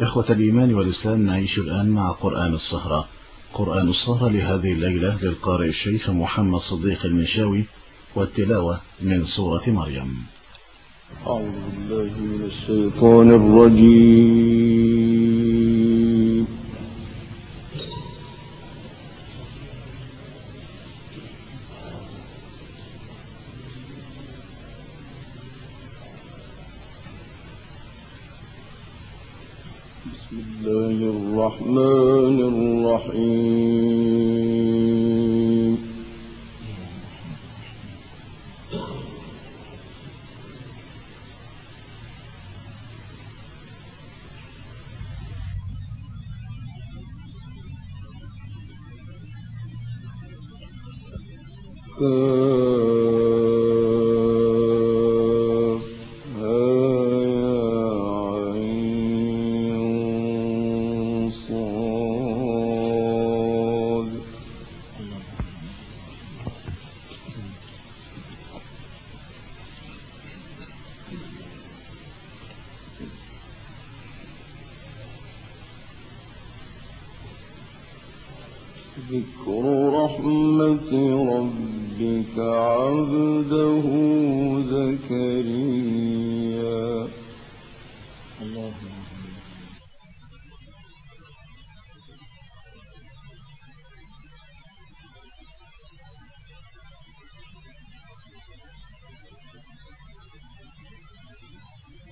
إخوة الإيمان والإسلام نعيش الآن مع قرآن السهرة. قرآن السهرة لهذه الليلة للقارئ الشيخ محمد صديق المنشاوي والتلاوة من سورة مريم. أعوذ بالله من الشيطان الرجيم. الرحمن الرحيم.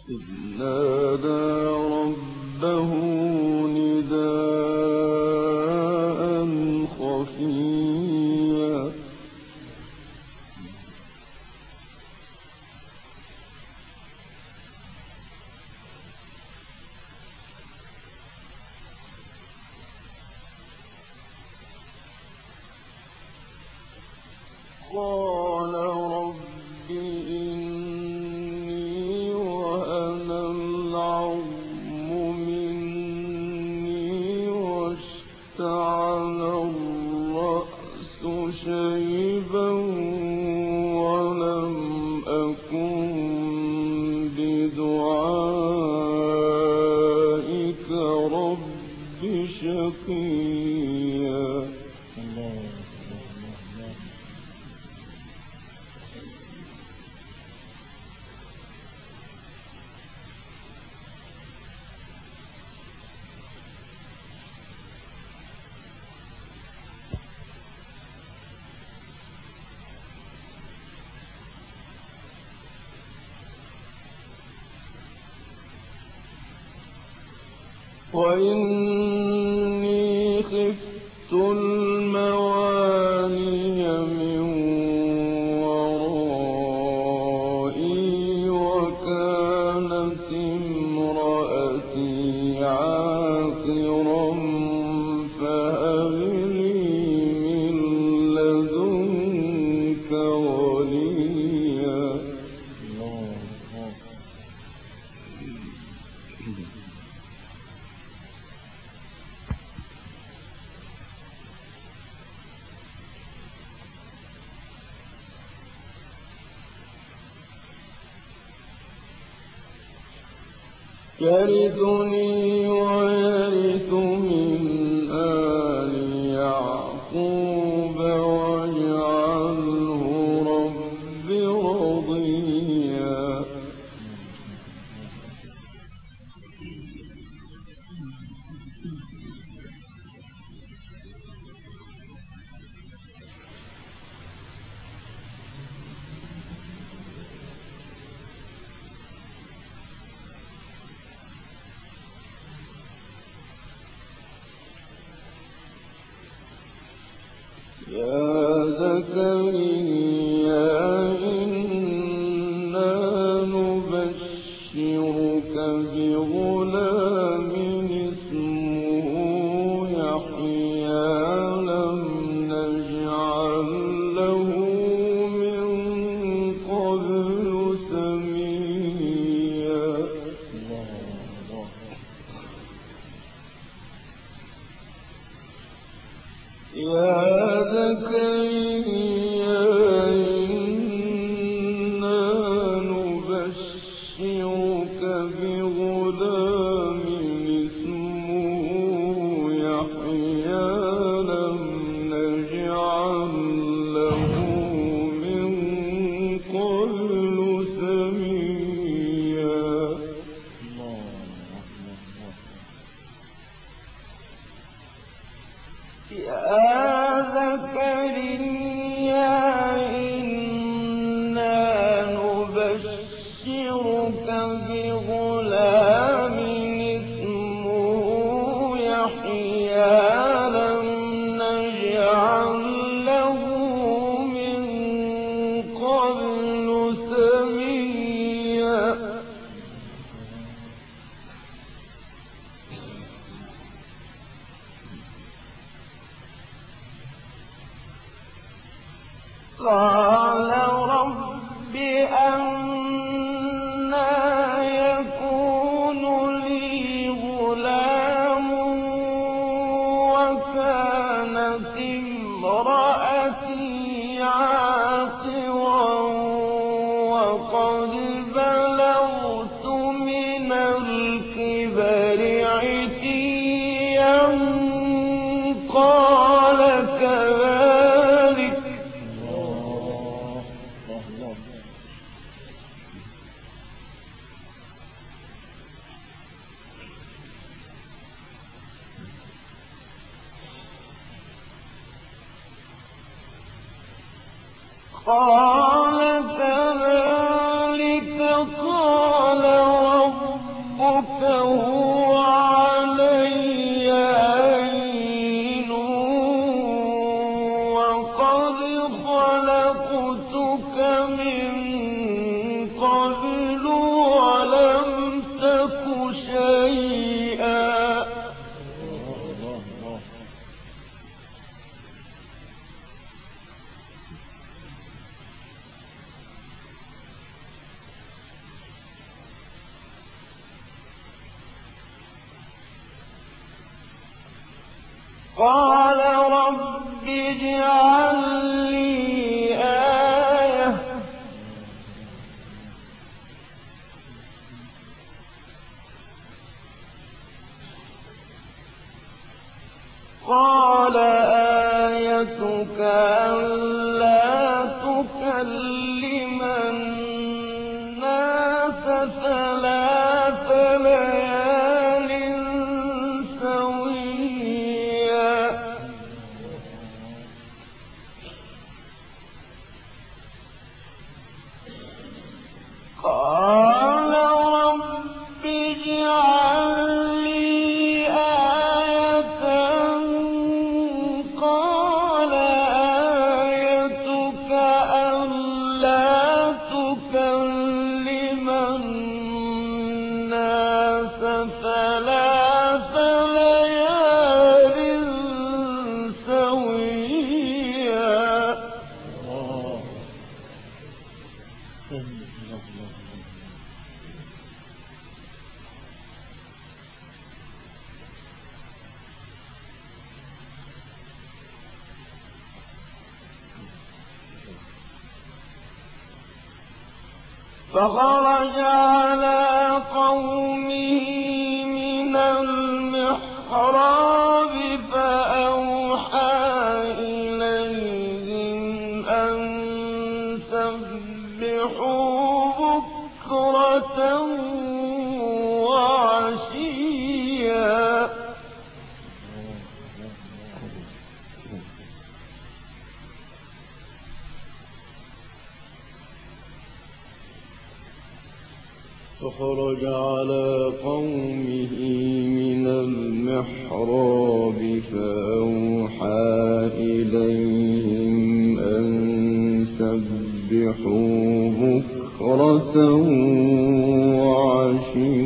إذ نادى ربه وإني يرثني فخرج على قوم أخرج على قومه من المحراب فأوحى إليهم أن سبحوا بكرة وعشيا.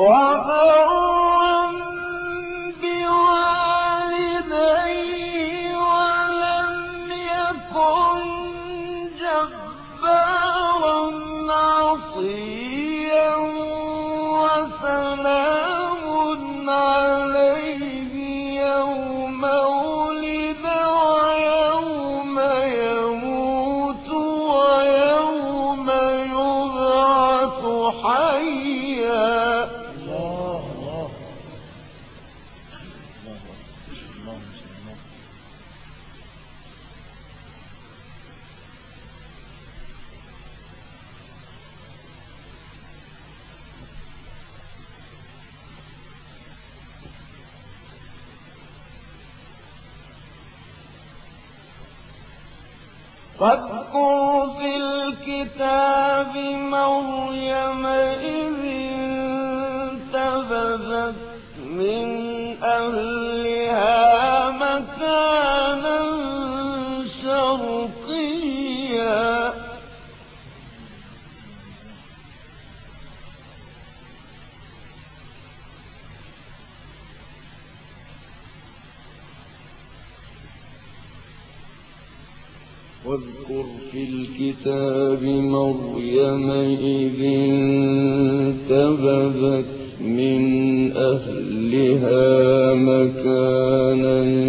وفرق فاذكر في الكتاب مريم إذ انتبذت من أهل واذكر في الكتاب مريم إذ انتبذت من أهلها مكانا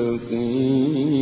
مستقيم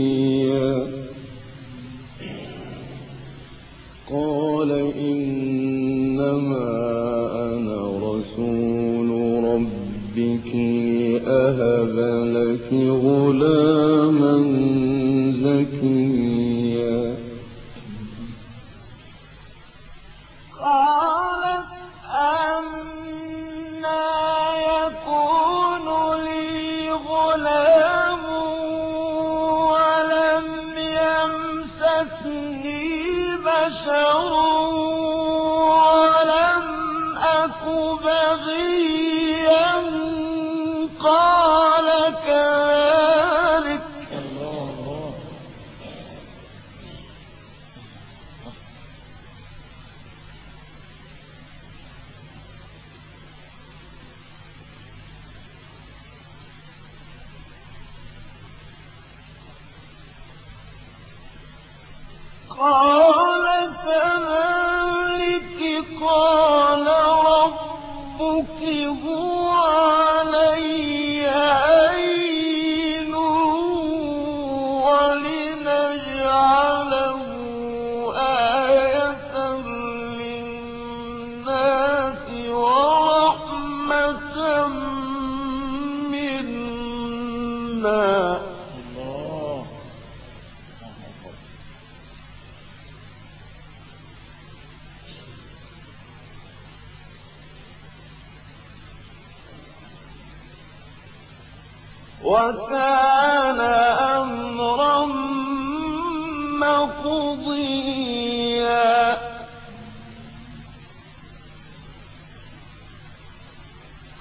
وكان أمرا مقضيا.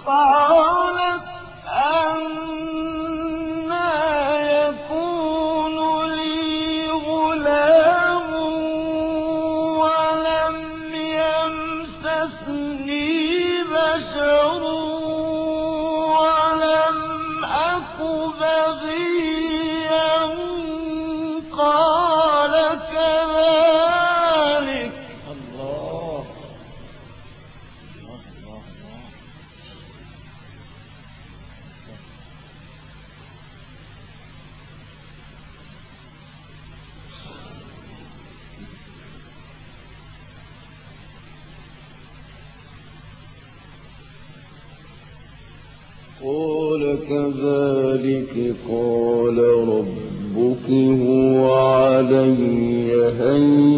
قال الملك قال ربك هو علي هين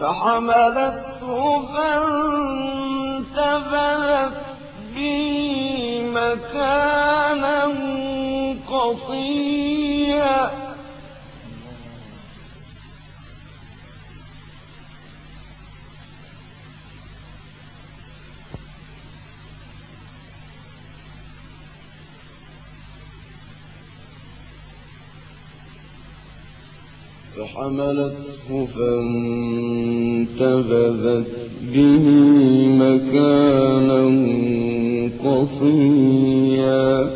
فحملته فانتبذت بي مكانا قصيا. فحملته فانتبذت به مكانا قصيا.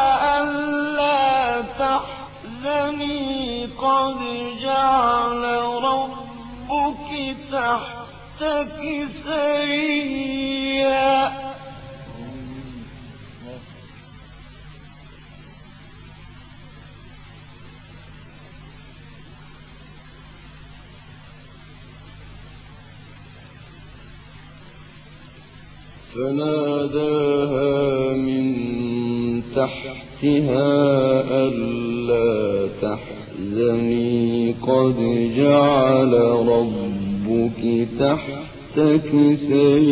فناداها من تحتها ألا تحزني. قد جعل ربك تحت تكسيا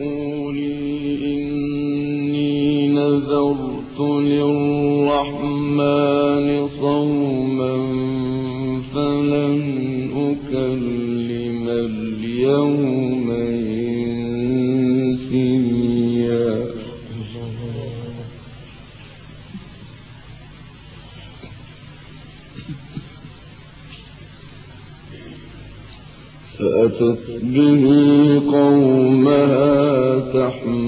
قولي إني نذرت للرحمن صوما فلن أكلم اليوم إنسيا. فأتت به قوم تَفْلِحُونَ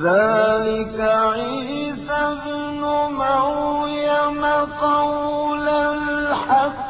ذلك عيسى ابن مريم قول الحق.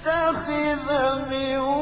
يتخذ من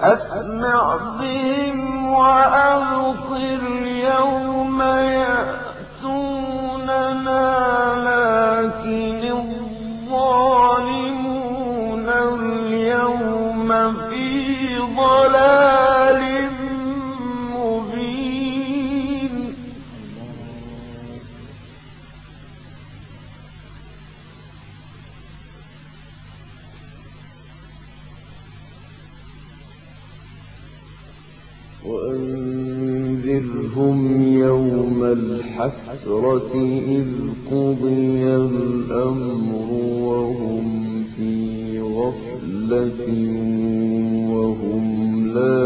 أسمع بهم وأبصر يوم يأتوننا. الحسرة إذ قضي الأمر وهم في غفلة وهم لا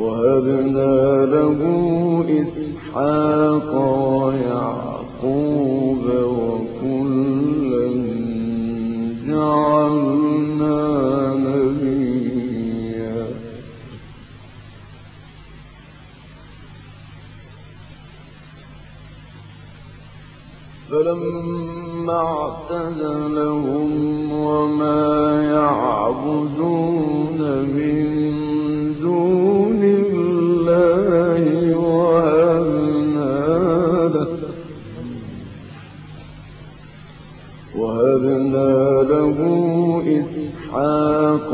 وهبنا له إسحاق ويعقوب وكلا جعلنا نبيا. فلما اعتزلهم وما يعبدون من وهبنا له إسحاق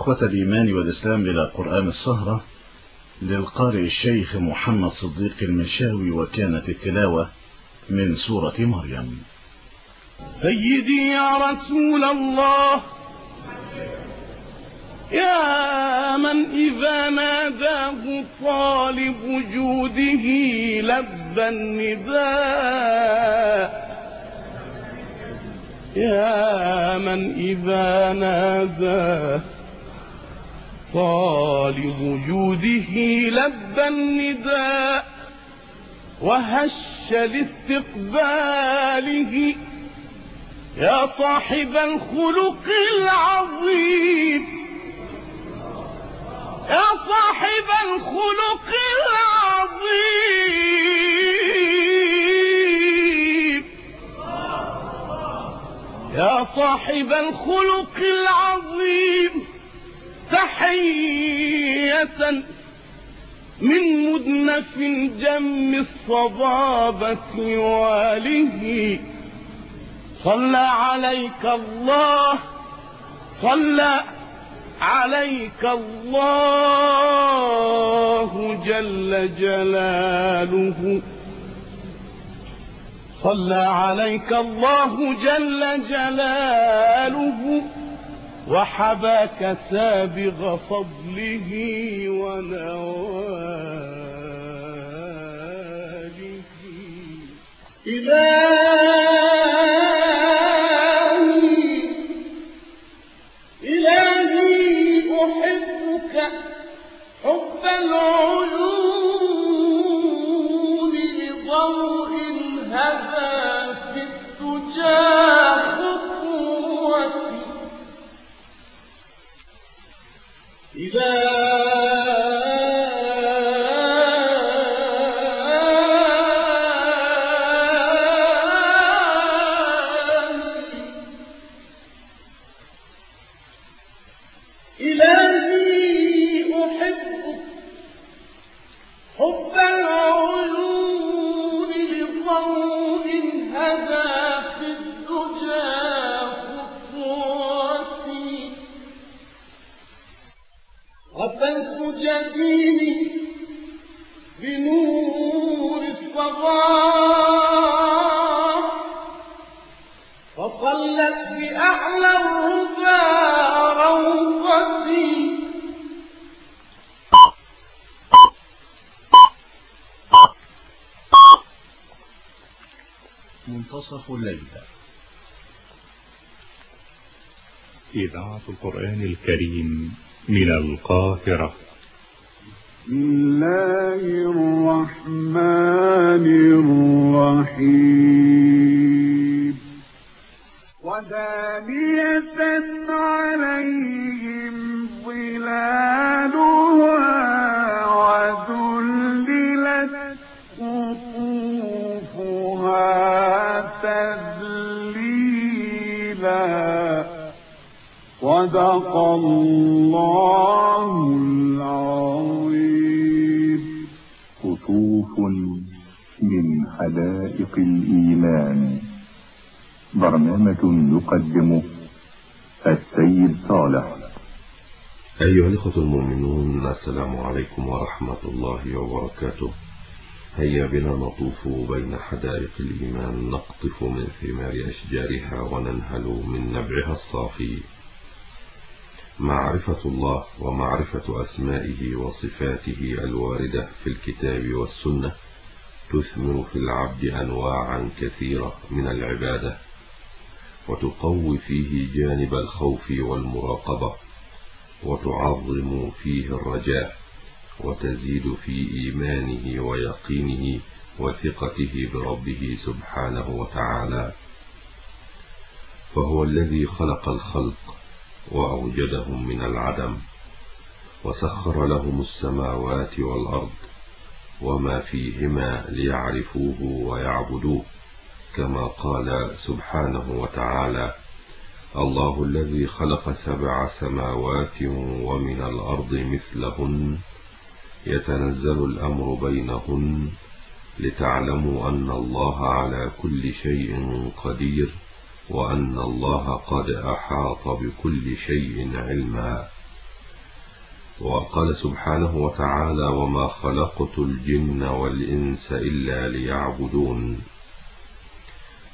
إخوة الإيمان والإسلام إلى قرآن السهرة للقارئ الشيخ محمد صديق المشاوي وكانت التلاوة من سورة مريم. سيدي يا رسول الله يا من إذا ناداه طالب جوده لبى النداء. يا من إذا ناداه طالب جوده لبى النداء وهش لاستقباله يا صاحب الخلق العظيم يا صاحب الخلق العظيم يا صاحب الخلق العظيم تحية من مدنف جم الصبابة واله. صلى عليك الله صلى عليك الله جل جلاله. صلى عليك الله جل جلاله. وحباك سابغ فضله ونواله إلهي إلهي أحبك حب العيون لضوء هدى في الدجى. إلهي القرآن الكريم من القاهرة. السيد صالح. أيها الإخوة المؤمنون السلام عليكم ورحمة الله وبركاته. هيا بنا نطوف بين حدائق الإيمان نقطف من ثمار أشجارها وننهل من نبعها الصافي. معرفة الله ومعرفة أسمائه وصفاته الواردة في الكتاب والسنة تثمر في العبد أنواعا كثيرة من العبادة. وتقوي فيه جانب الخوف والمراقبة وتعظم فيه الرجاء وتزيد في إيمانه ويقينه وثقته بربه سبحانه وتعالى. فهو الذي خلق الخلق وأوجدهم من العدم وسخر لهم السماوات والأرض وما فيهما ليعرفوه ويعبدوه. كما قال سبحانه وتعالى الله الذي خلق سبع سماوات ومن الأرض مثلهن يتنزل الأمر بينهن لتعلموا أن الله على كل شيء قدير وأن الله قد أحاط بكل شيء علما. وقال سبحانه وتعالى وما خلقت الجن والإنس إلا ليعبدون.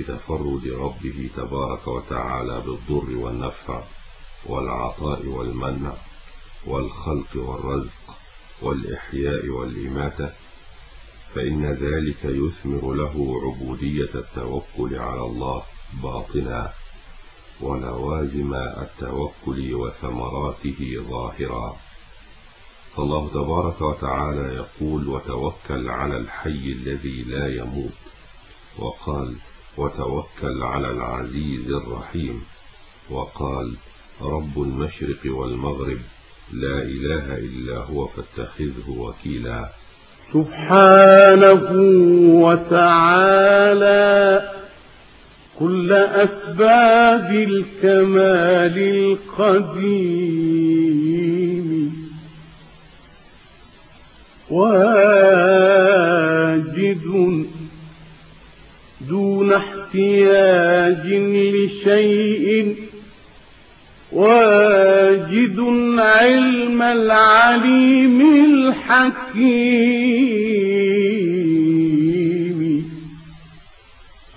بتفرد ربه تبارك وتعالى بالضر والنفع والعطاء والمنع والخلق والرزق والإحياء والإماتة فإن ذلك يثمر له عبودية التوكل على الله باطنا ولوازم التوكل وثمراته ظاهرا. فالله تبارك وتعالى يقول وتوكل على الحي الذي لا يموت وقال وتوكل على العزيز الرحيم وقال رب المشرق والمغرب لا إله إلا هو فاتخذه وكيلا. سبحانه وتعالى كل أسباب الكمال القديم. احتياج لشيء واجد علم العليم الحكيم.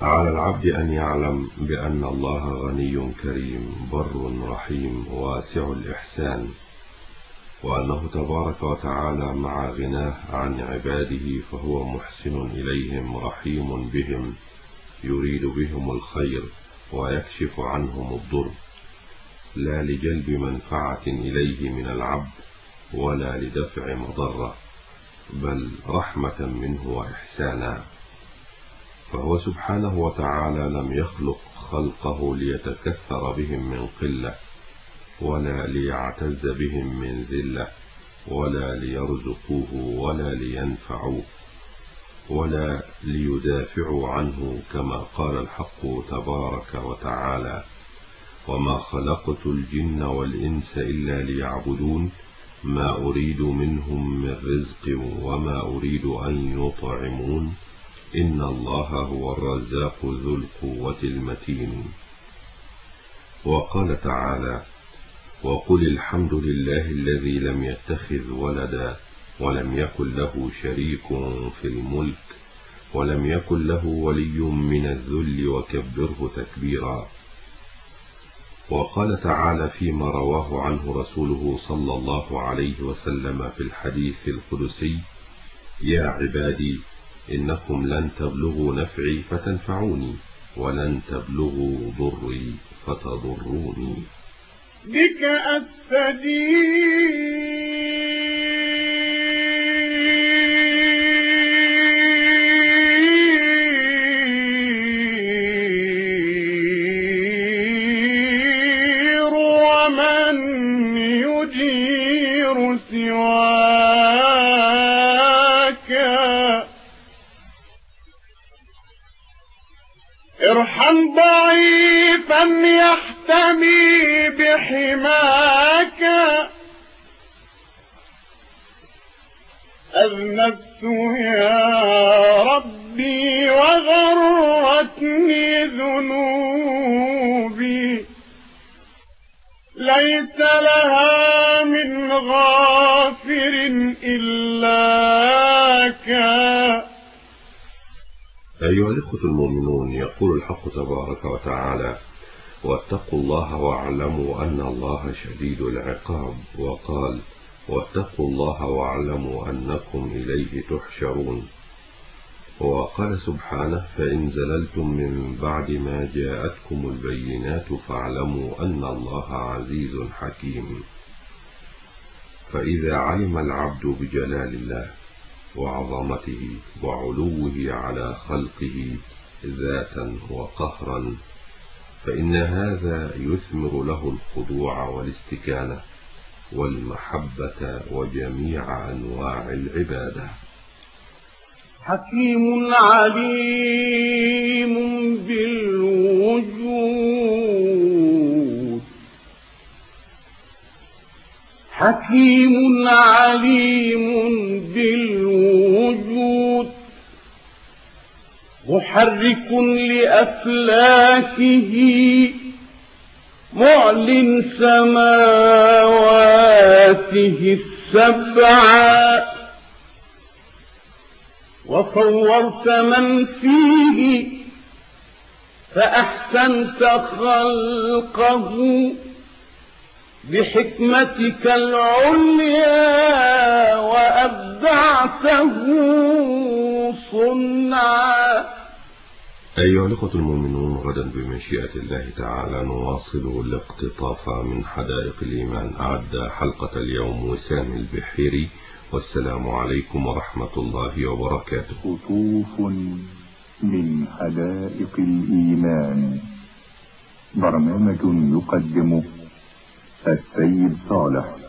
على العبد أن يعلم بأن الله غني كريم بر رحيم واسع الإحسان وأنه تبارك وتعالى مع غناه عن عباده فهو محسن إليهم رحيم بهم. يريد بهم الخير ويكشف عنهم الضر. لا لجلب منفعة إليه من العبد ولا لدفع مضرة بل رحمة منه وإحسانا. فهو سبحانه وتعالى لم يخلق خلقه ليتكثر بهم من قلة ولا ليعتز بهم من ذلة ولا ليرزقوه ولا لينفعوه. ولا ليدافعوا عنه كما قال الحق تبارك وتعالى. وما خلقت الجن والإنس إلا ليعبدون ما أريد منهم من رزق وما أريد أن يطعمون. إن الله هو الرزاق ذو القوة المتين. وقال تعالى وقل الحمد لله الذي لم يتخذ ولدا. ولم يكن له شريك في الملك ولم يكن له ولي من الذل وكبره تكبيرا. وقال تعالى فيما رواه عنه رسوله صلى الله عليه وسلم في الحديث القدسي يا عبادي إنكم لن تبلغوا نفعي فتنفعوني ولن تبلغوا ضري فتضروني. بك أستجير واتقوا الله واعلموا أن الله شديد العقاب وقال واتقوا الله واعلموا أنكم إليه تحشرون. وقال سبحانه فإن زللتم من بعد ما جاءتكم البينات فاعلموا أن الله عزيز حكيم. فإذا علم العبد بجلال الله وعظمته وعلوه على خلقه ذاتا وقهرا فإن هذا يثمر له الخضوع والاستكانة والمحبة وجميع أنواع العبادة. حكيم عليم بالوجود. حكيم عليم بالوجود. محرك لأفلاكه معلن سماواته السبعا وصورت من فيه فأحسنت خلقه بحكمتك العليا وأبدعته صنعا أيها الأخوة المؤمنون غدا بمشيئة الله تعالى نواصل الاقتطاف من حدائق الإيمان. أعد حلقة اليوم وسام البحيري والسلام عليكم ورحمة الله وبركاته. قطوف من حدائق الإيمان. برنامج يقدمه السيد صالح.